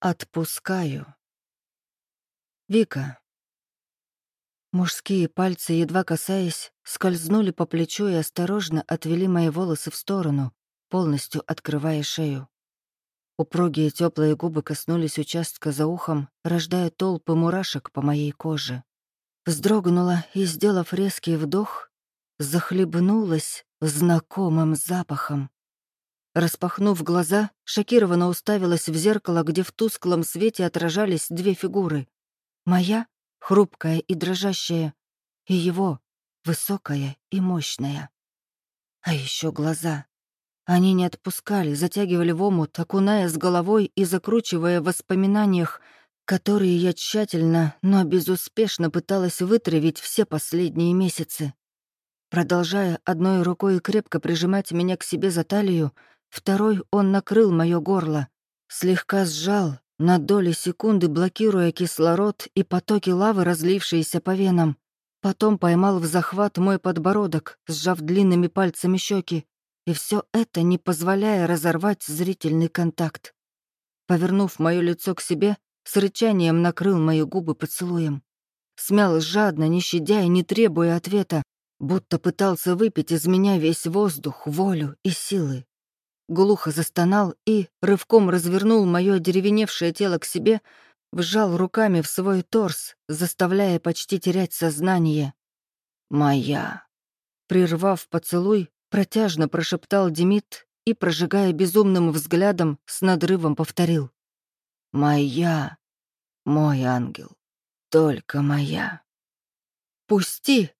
Отпускаю. Вика. Мужские пальцы, едва касаясь, скользнули по плечу и осторожно отвели мои волосы в сторону, полностью открывая шею. Упругие теплые губы коснулись участка за ухом, рождая толпы мурашек по моей коже. Вздрогнула и, сделав резкий вдох, захлебнулась знакомым запахом. Распахнув глаза, шокированно уставилась в зеркало, где в тусклом свете отражались две фигуры. Моя, хрупкая и дрожащая, и его, высокая и мощная. А еще глаза. Они не отпускали, затягивали в омут, окуная с головой и закручивая в воспоминаниях, которые я тщательно, но безуспешно пыталась вытравить все последние месяцы. Продолжая одной рукой крепко прижимать меня к себе за талию, Второй он накрыл мое горло, слегка сжал, на доли секунды блокируя кислород и потоки лавы, разлившиеся по венам. Потом поймал в захват мой подбородок, сжав длинными пальцами щеки, и все это не позволяя разорвать зрительный контакт. Повернув мое лицо к себе, с рычанием накрыл мои губы поцелуем. Смял жадно, не щадя и не требуя ответа, будто пытался выпить из меня весь воздух, волю и силы глухо застонал и, рывком развернул мое деревеневшее тело к себе, вжал руками в свой торс, заставляя почти терять сознание. «Моя!» Прервав поцелуй, протяжно прошептал Демид и, прожигая безумным взглядом, с надрывом повторил. «Моя! Мой ангел! Только моя!» «Пусти!»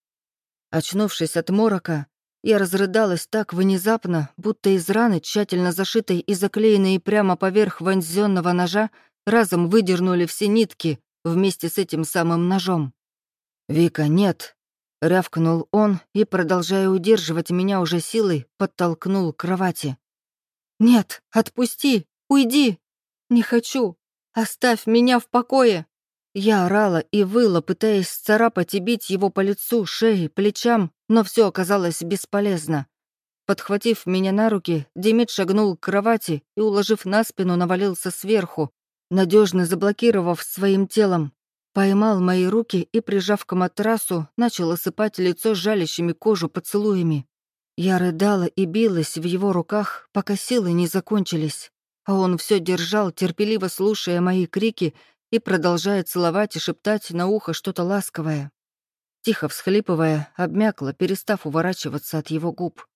Очнувшись от морока, я разрыдалась так внезапно, будто из раны, тщательно зашитой и заклеенной прямо поверх вонзенного ножа, разом выдернули все нитки вместе с этим самым ножом. «Вика, нет!» — рявкнул он и, продолжая удерживать меня уже силой, подтолкнул к кровати. «Нет, отпусти! Уйди! Не хочу! Оставь меня в покое!» Я орала и выла, пытаясь царапать и бить его по лицу, шее, плечам, но все оказалось бесполезно. Подхватив меня на руки, Демид шагнул к кровати и, уложив на спину, навалился сверху, надежно заблокировав своим телом. Поймал мои руки и, прижав к матрасу, начал осыпать лицо жалящими кожу поцелуями. Я рыдала и билась в его руках, пока силы не закончились. А он все держал, терпеливо слушая мои крики и продолжая целовать и шептать на ухо что-то ласковое. Тихо всхлипывая, обмякла, перестав уворачиваться от его губ.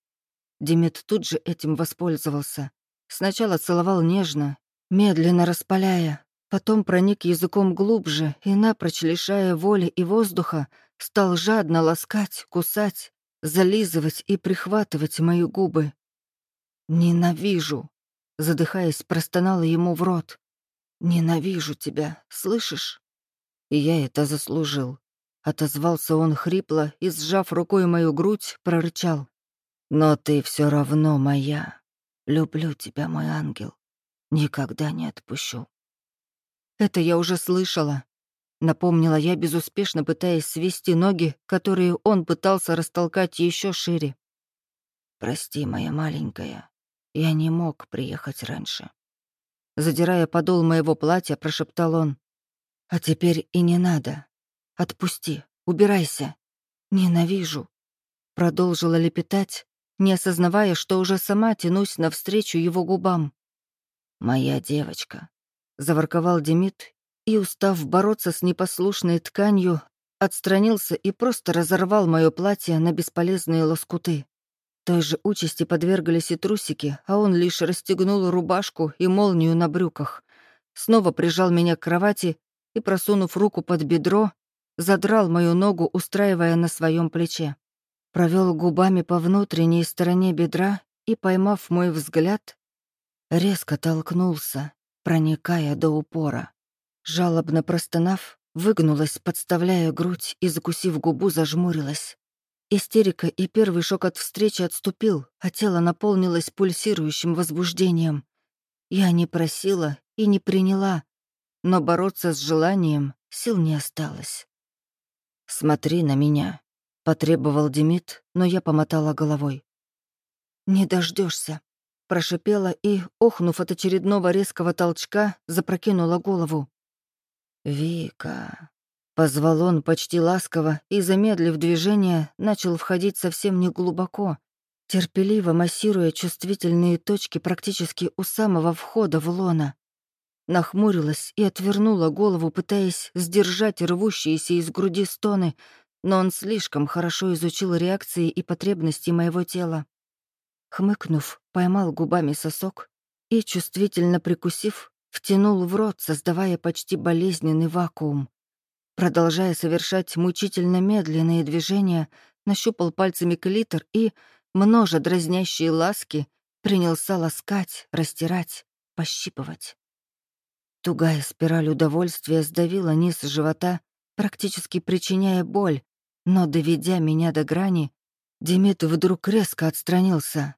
Демид тут же этим воспользовался. Сначала целовал нежно, медленно распаляя, потом проник языком глубже и, напрочь лишая воли и воздуха, стал жадно ласкать, кусать, зализывать и прихватывать мои губы. «Ненавижу!» — задыхаясь, простонала ему в рот. «Ненавижу тебя, слышишь?» И я это заслужил. Отозвался он хрипло и, сжав рукой мою грудь, прорычал. «Но ты все равно моя. Люблю тебя, мой ангел. Никогда не отпущу». «Это я уже слышала», — напомнила я, безуспешно пытаясь свести ноги, которые он пытался растолкать еще шире. «Прости, моя маленькая, я не мог приехать раньше». Задирая подол моего платья, прошептал он. «А теперь и не надо. Отпусти, убирайся. Ненавижу». Продолжила лепетать, не осознавая, что уже сама тянусь навстречу его губам. «Моя девочка», — заворковал Демид и, устав бороться с непослушной тканью, отстранился и просто разорвал мое платье на бесполезные лоскуты. Той же участи подвергались и трусики, а он лишь расстегнул рубашку и молнию на брюках. Снова прижал меня к кровати и, просунув руку под бедро, задрал мою ногу, устраивая на своем плече. Провел губами по внутренней стороне бедра и, поймав мой взгляд, резко толкнулся, проникая до упора. Жалобно простонав, выгнулась, подставляя грудь и, закусив губу, зажмурилась. Истерика и первый шок от встречи отступил, а тело наполнилось пульсирующим возбуждением. Я не просила и не приняла, но бороться с желанием сил не осталось. «Смотри на меня», — потребовал Демид, но я помотала головой. «Не дождешься, прошипела и, охнув от очередного резкого толчка, запрокинула голову. «Вика», — позвал он почти ласково и, замедлив движение, начал входить совсем не глубоко, терпеливо массируя чувствительные точки практически у самого входа в лона. Нахмурилась и отвернула голову, пытаясь сдержать рвущиеся из груди стоны, но он слишком хорошо изучил реакции и потребности моего тела. Хмыкнув, поймал губами сосок и, чувствительно прикусив, втянул в рот, создавая почти болезненный вакуум. Продолжая совершать мучительно медленные движения, нащупал пальцами клитор и, множа дразнящие ласки, принялся ласкать, растирать, пощипывать. Тугая спираль удовольствия сдавила низ живота, практически причиняя боль, но, доведя меня до грани, Демид вдруг резко отстранился,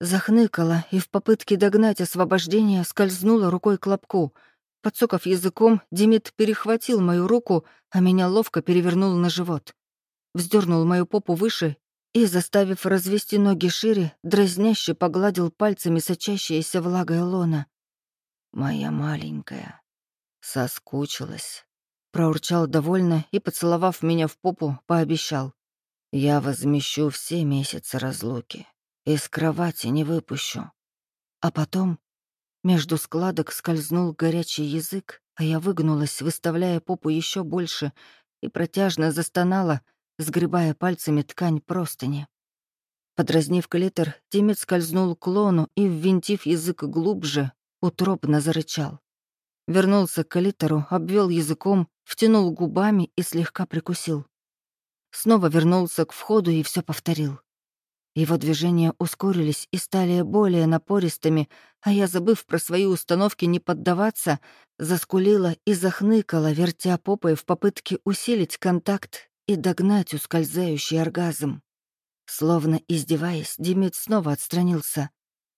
Захныкала и в попытке догнать освобождение скользнула рукой к лобку. Подсоков языком, Демид перехватил мою руку, а меня ловко перевернул на живот. Вздернул мою попу выше и, заставив развести ноги шире, дразняще погладил пальцами сочащаяся влагой лона. «Моя маленькая, соскучилась», — проурчал довольно и, поцеловав меня в попу, пообещал. «Я возмещу все месяцы разлуки. Из кровати не выпущу. А потом между складок скользнул горячий язык, а я выгнулась, выставляя попу еще больше, и протяжно застонала, сгребая пальцами ткань простыни. Подразнив клитор, Тимит скользнул к лону и, ввинтив язык глубже, утробно зарычал. Вернулся к калитору, обвел языком, втянул губами и слегка прикусил. Снова вернулся к входу и все повторил. Его движения ускорились и стали более напористыми, а я, забыв про свои установки не поддаваться, заскулила и захныкала, вертя попой в попытке усилить контакт и догнать ускользающий оргазм. Словно издеваясь, Демид снова отстранился.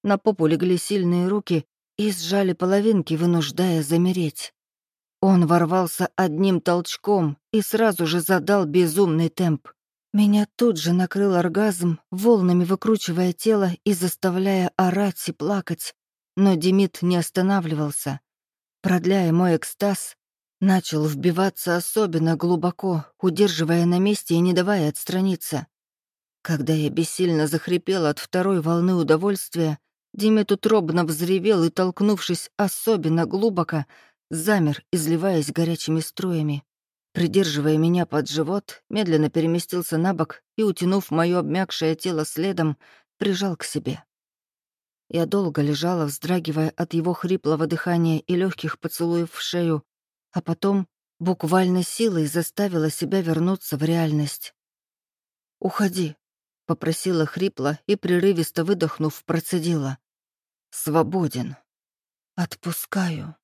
На попу легли сильные руки и сжали половинки, вынуждая замереть. Он ворвался одним толчком и сразу же задал безумный темп. Меня тут же накрыл оргазм, волнами выкручивая тело и заставляя орать и плакать. Но Демид не останавливался. Продляя мой экстаз, начал вбиваться особенно глубоко, удерживая на месте и не давая отстраниться. Когда я бессильно захрипел от второй волны удовольствия, Демид утробно взревел и, толкнувшись особенно глубоко, замер, изливаясь горячими струями. Придерживая меня под живот, медленно переместился на бок и, утянув мое обмякшее тело следом, прижал к себе. Я долго лежала, вздрагивая от его хриплого дыхания и легких поцелуев в шею, а потом буквально силой заставила себя вернуться в реальность. «Уходи», — попросила хрипло и, прерывисто выдохнув, процедила. «Свободен». «Отпускаю».